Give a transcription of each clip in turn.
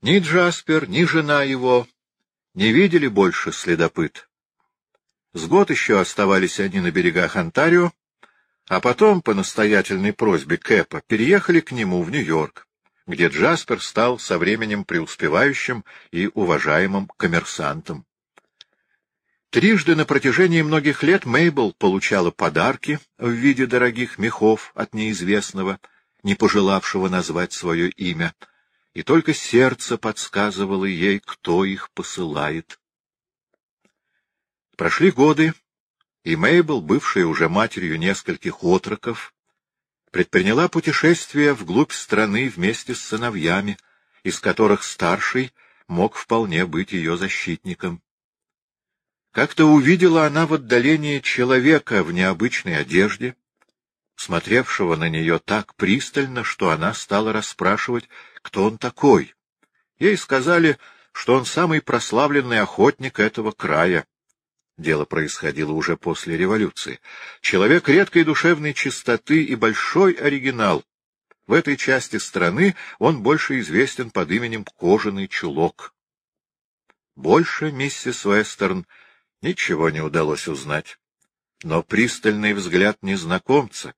Ни Джаспер, ни жена его не видели больше следопыт. С год еще оставались они на берегах Онтарио, а потом, по настоятельной просьбе Кэпа, переехали к нему в Нью-Йорк, где Джаспер стал со временем преуспевающим и уважаемым коммерсантом. Трижды на протяжении многих лет Мейбл получала подарки в виде дорогих мехов от неизвестного, не пожелавшего назвать свое имя, и только сердце подсказывало ей, кто их посылает. Прошли годы, и Мейбл, бывшая уже матерью нескольких отроков, предприняла путешествие вглубь страны вместе с сыновьями, из которых старший мог вполне быть ее защитником. Как-то увидела она в отдалении человека в необычной одежде, смотревшего на нее так пристально, что она стала расспрашивать, кто он такой. Ей сказали, что он самый прославленный охотник этого края. Дело происходило уже после революции. Человек редкой душевной чистоты и большой оригинал. В этой части страны он больше известен под именем Кожаный чулок. Больше миссис Уэстерн ничего не удалось узнать. Но пристальный взгляд незнакомца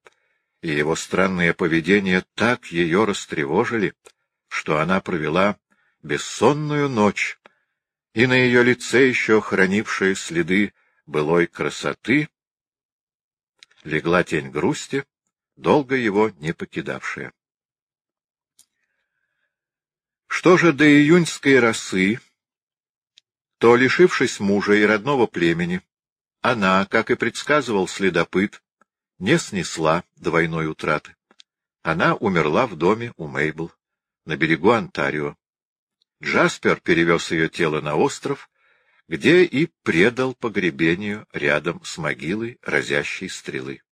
и его странное поведение так ее растревожили, что она провела бессонную ночь, и на ее лице, еще хранившие следы былой красоты, легла тень грусти, долго его не покидавшая. Что же до июньской росы, то, лишившись мужа и родного племени, она, как и предсказывал следопыт, не снесла двойной утраты. Она умерла в доме у Мейбл, на берегу Онтарио. Джаспер перевез ее тело на остров, где и предал погребению рядом с могилой разящей стрелы.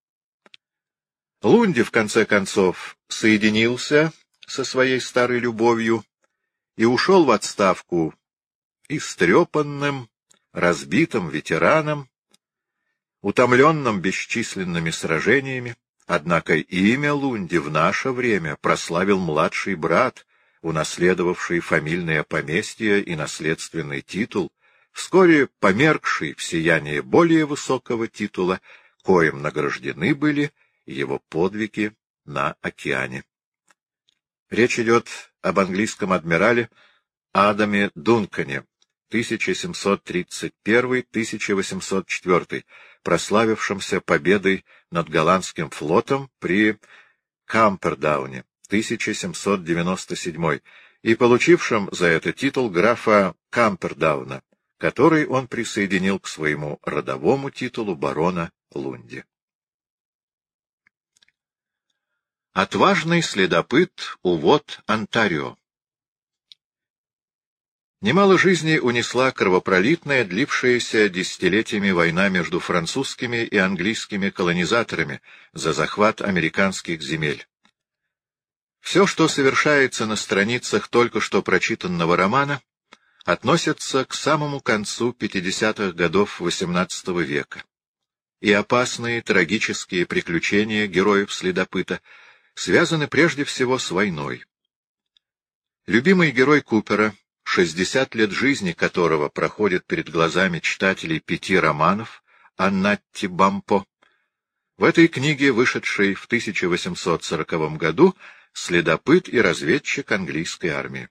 Лунди, в конце концов, соединился со своей старой любовью и ушел в отставку истрепанным, разбитым ветераном, утомленным бесчисленными сражениями, однако имя Лунди в наше время прославил младший брат, унаследовавший фамильное поместье и наследственный титул, вскоре померкший в сиянии более высокого титула, коим награждены были его подвиги на океане. Речь идет об английском адмирале Адаме Дункане, 1731-1804, прославившемся победой над голландским флотом при Кампердауне, 1797, и получившим за это титул графа Кампердауна, который он присоединил к своему родовому титулу барона Лунди. Отважный следопыт увод Онтарио Немало жизней унесла кровопролитная, длившаяся десятилетиями война между французскими и английскими колонизаторами за захват американских земель. Все, что совершается на страницах только что прочитанного романа, относится к самому концу 50-х годов XVIII века. И опасные трагические приключения героев-следопыта связаны прежде всего с войной. Любимый герой Купера — шестьдесят лет жизни которого проходит перед глазами читателей пяти романов Аннатти Бампо, в этой книге, вышедшей в 1840 году, следопыт и разведчик английской армии.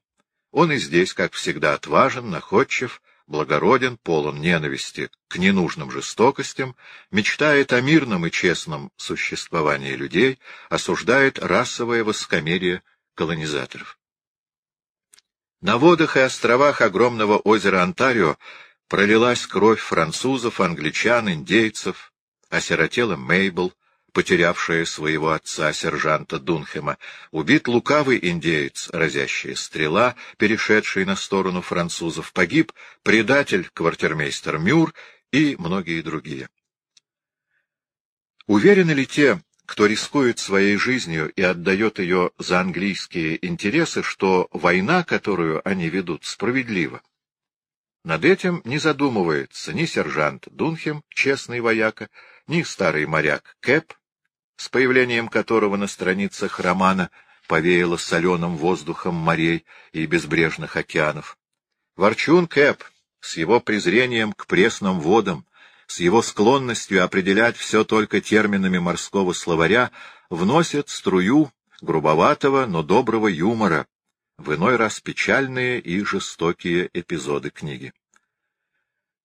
Он и здесь, как всегда, отважен, находчив, благороден, полон ненависти к ненужным жестокостям, мечтает о мирном и честном существовании людей, осуждает расовое воскомерие колонизаторов. На водах и островах огромного озера Онтарио пролилась кровь французов, англичан, индейцев, осиротела Мейбл, потерявшая своего отца, сержанта Дунхема, убит лукавый индеец, разящая стрела, перешедший на сторону французов, погиб предатель, квартирмейстер Мюр и многие другие. Уверены ли те, кто рискует своей жизнью и отдает ее за английские интересы, что война, которую они ведут, справедлива. Над этим не задумывается ни сержант Дунхем, честный вояка, ни старый моряк Кэп, с появлением которого на страницах романа повеяло соленым воздухом морей и безбрежных океанов. Ворчун Кэп с его презрением к пресным водам, с его склонностью определять все только терминами морского словаря, вносит струю грубоватого, но доброго юмора, в иной раз печальные и жестокие эпизоды книги.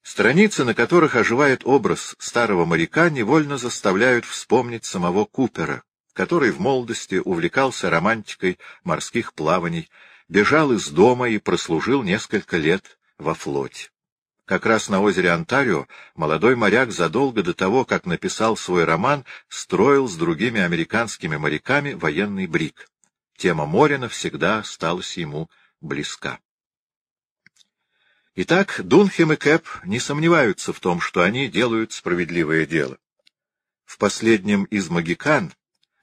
Страницы, на которых оживает образ старого моряка, невольно заставляют вспомнить самого Купера, который в молодости увлекался романтикой морских плаваний, бежал из дома и прослужил несколько лет во флоте. Как раз на озере Онтарио молодой моряк задолго до того, как написал свой роман, строил с другими американскими моряками военный брик. Тема моря навсегда осталась ему близка. Итак, Дунхем и Кэп не сомневаются в том, что они делают справедливое дело. В последнем из «Магикан»,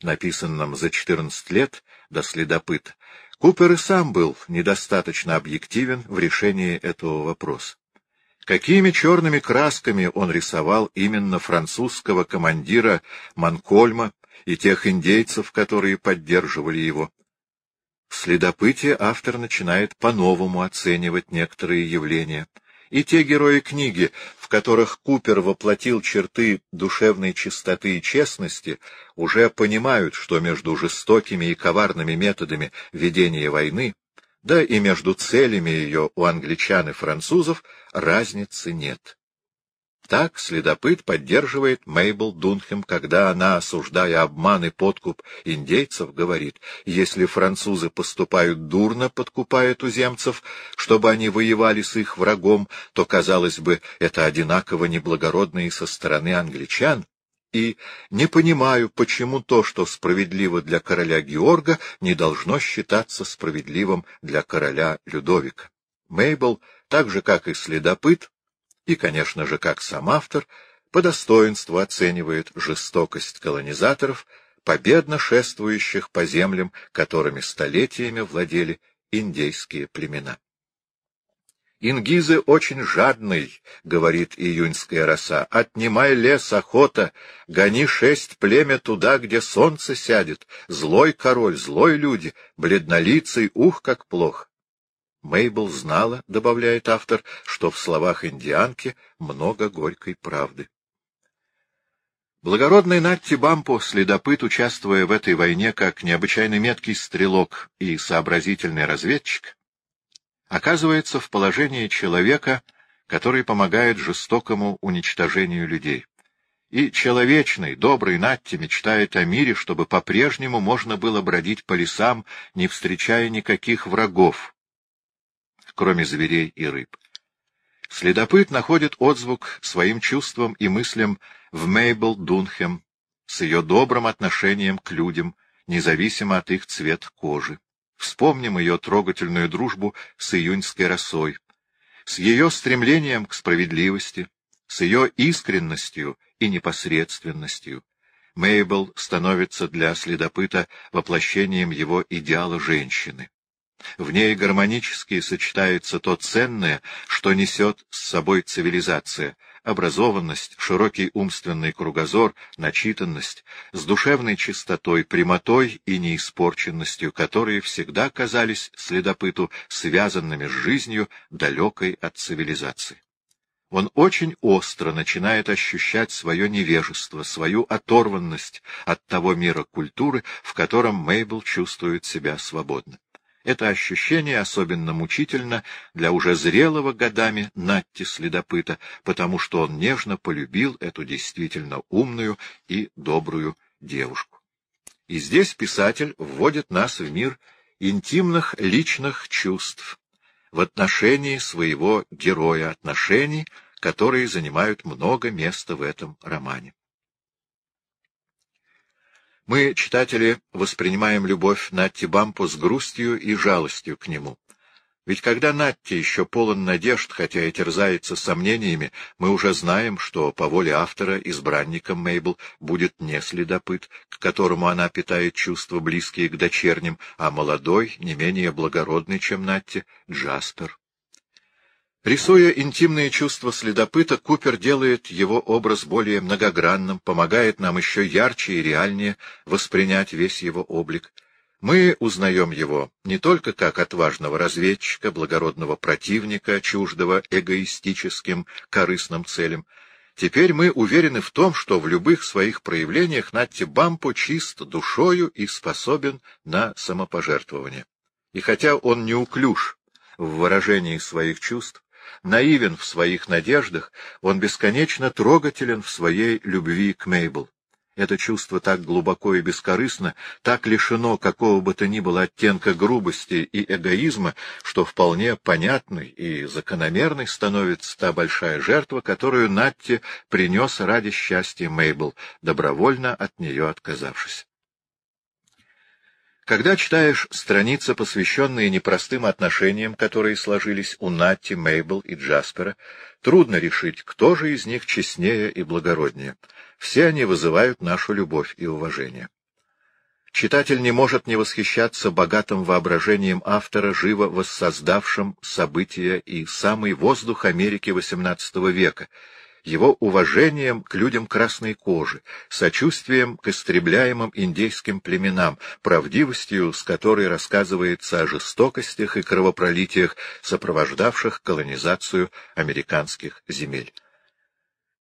написанном за 14 лет до следопыта, Купер и сам был недостаточно объективен в решении этого вопроса. Какими черными красками он рисовал именно французского командира Манкольма и тех индейцев, которые поддерживали его. В следопытии автор начинает по-новому оценивать некоторые явления. И те герои книги, в которых Купер воплотил черты душевной чистоты и честности, уже понимают, что между жестокими и коварными методами ведения войны да и между целями ее у англичан и французов разницы нет. Так следопыт поддерживает Мейбл Дунхем, когда она, осуждая обман и подкуп индейцев, говорит, если французы поступают дурно, подкупая туземцев, чтобы они воевали с их врагом, то, казалось бы, это одинаково неблагородно и со стороны англичан, и не понимаю, почему то, что справедливо для короля Георга, не должно считаться справедливым для короля Людовика. Мейбл, так же как и следопыт, и, конечно же, как сам автор, по достоинству оценивает жестокость колонизаторов, победно шествующих по землям, которыми столетиями владели индейские племена. Ингизы очень жадный, — говорит июньская роса, — отнимай лес, охота, гони шесть племя туда, где солнце сядет, злой король, злой люди, бледнолицый, ух, как плохо. Мейбл знала, — добавляет автор, — что в словах индианки много горькой правды. Благородный Натти Бампо, следопыт, участвуя в этой войне как необычайно меткий стрелок и сообразительный разведчик, оказывается в положении человека, который помогает жестокому уничтожению людей. И человечный, добрый Натти мечтает о мире, чтобы по-прежнему можно было бродить по лесам, не встречая никаких врагов, кроме зверей и рыб. Следопыт находит отзвук своим чувствам и мыслям в Мейбл Дунхем с ее добрым отношением к людям, независимо от их цвет кожи. Вспомним ее трогательную дружбу с июньской росой, с ее стремлением к справедливости, с ее искренностью и непосредственностью. Мейбл становится для следопыта воплощением его идеала женщины. В ней гармонически сочетается то ценное, что несет с собой цивилизация — образованность, широкий умственный кругозор, начитанность, с душевной чистотой, прямотой и неиспорченностью, которые всегда казались следопыту связанными с жизнью, далекой от цивилизации. Он очень остро начинает ощущать свое невежество, свою оторванность от того мира культуры, в котором Мейбл чувствует себя свободно. Это ощущение особенно мучительно для уже зрелого годами Натти следопыта, потому что он нежно полюбил эту действительно умную и добрую девушку. И здесь писатель вводит нас в мир интимных личных чувств, в отношении своего героя, отношений, которые занимают много места в этом романе. Мы, читатели, воспринимаем любовь Натти Бампу с грустью и жалостью к нему. Ведь когда Натти еще полон надежд, хотя и терзается сомнениями, мы уже знаем, что по воле автора избранником Мейбл будет не следопыт, к которому она питает чувства, близкие к дочерним, а молодой, не менее благородный, чем Натти, Джаспер. Рисуя интимные чувства следопыта, Купер делает его образ более многогранным, помогает нам еще ярче и реальнее воспринять весь его облик. Мы узнаем его не только как отважного разведчика, благородного противника, чуждого эгоистическим, корыстным целям. Теперь мы уверены в том, что в любых своих проявлениях Натти Бампо чист душою и способен на самопожертвование. И хотя он неуклюж в выражении своих чувств, наивен в своих надеждах, он бесконечно трогателен в своей любви к Мейбл. Это чувство так глубоко и бескорыстно, так лишено какого бы то ни было оттенка грубости и эгоизма, что вполне понятной и закономерной становится та большая жертва, которую Натти принес ради счастья Мейбл, добровольно от нее отказавшись. Когда читаешь страницы, посвященные непростым отношениям, которые сложились у Натти, Мейбл и Джаспера, трудно решить, кто же из них честнее и благороднее. Все они вызывают нашу любовь и уважение. Читатель не может не восхищаться богатым воображением автора, живо воссоздавшим события и самый воздух Америки XVIII века, его уважением к людям красной кожи, сочувствием к истребляемым индейским племенам, правдивостью, с которой рассказывается о жестокостях и кровопролитиях, сопровождавших колонизацию американских земель.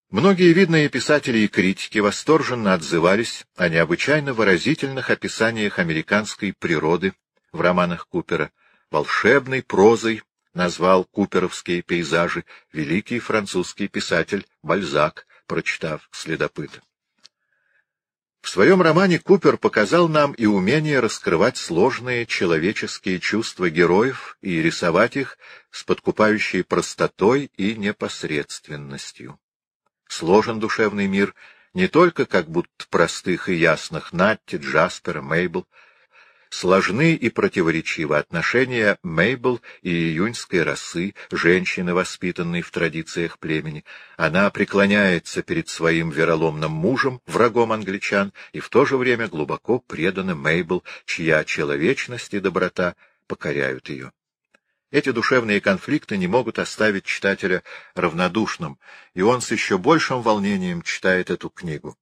Многие видные писатели и критики восторженно отзывались о необычайно выразительных описаниях американской природы в романах Купера, волшебной прозой назвал куперовские пейзажи великий французский писатель Бальзак, прочитав «Следопыта». В своем романе Купер показал нам и умение раскрывать сложные человеческие чувства героев и рисовать их с подкупающей простотой и непосредственностью. Сложен душевный мир не только как будто простых и ясных Натти, Джаспера, Мейбл, Сложны и противоречивы отношения Мейбл и июньской расы, женщины, воспитанной в традициях племени. Она преклоняется перед своим вероломным мужем, врагом англичан, и в то же время глубоко предана Мейбл, чья человечность и доброта покоряют ее. Эти душевные конфликты не могут оставить читателя равнодушным, и он с еще большим волнением читает эту книгу.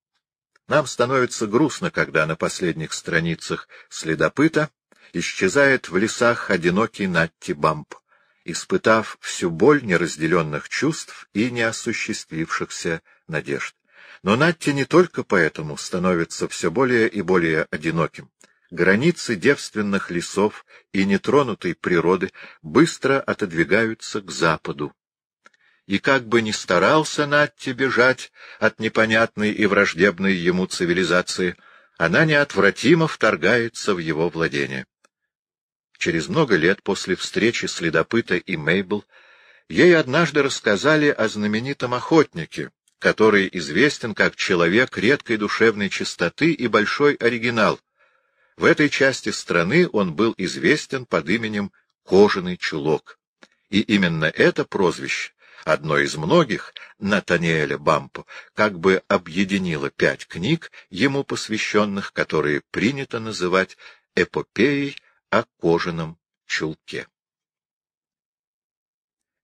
Нам становится грустно, когда на последних страницах «Следопыта» исчезает в лесах одинокий Натти Бамп, испытав всю боль неразделенных чувств и неосуществившихся надежд. Но Натти не только поэтому становится все более и более одиноким. Границы девственных лесов и нетронутой природы быстро отодвигаются к западу, и как бы ни старался Натти бежать от непонятной и враждебной ему цивилизации, она неотвратимо вторгается в его владение. Через много лет после встречи следопыта и Мейбл ей однажды рассказали о знаменитом охотнике, который известен как человек редкой душевной чистоты и большой оригинал. В этой части страны он был известен под именем Кожаный чулок. И именно это прозвище одно из многих, Натаниэля Бампо, как бы объединило пять книг, ему посвященных, которые принято называть эпопеей о кожаном чулке.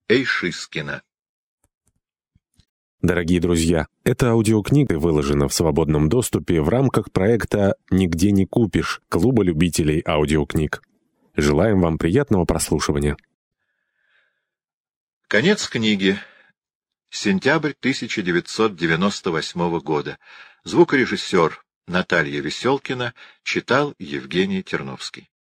Эйшискина Дорогие друзья, эта аудиокнига выложена в свободном доступе в рамках проекта «Нигде не купишь» Клуба любителей аудиокниг. Желаем вам приятного прослушивания. Конец книги. Сентябрь 1998 года. Звукорежиссер Наталья Веселкина читал Евгений Терновский.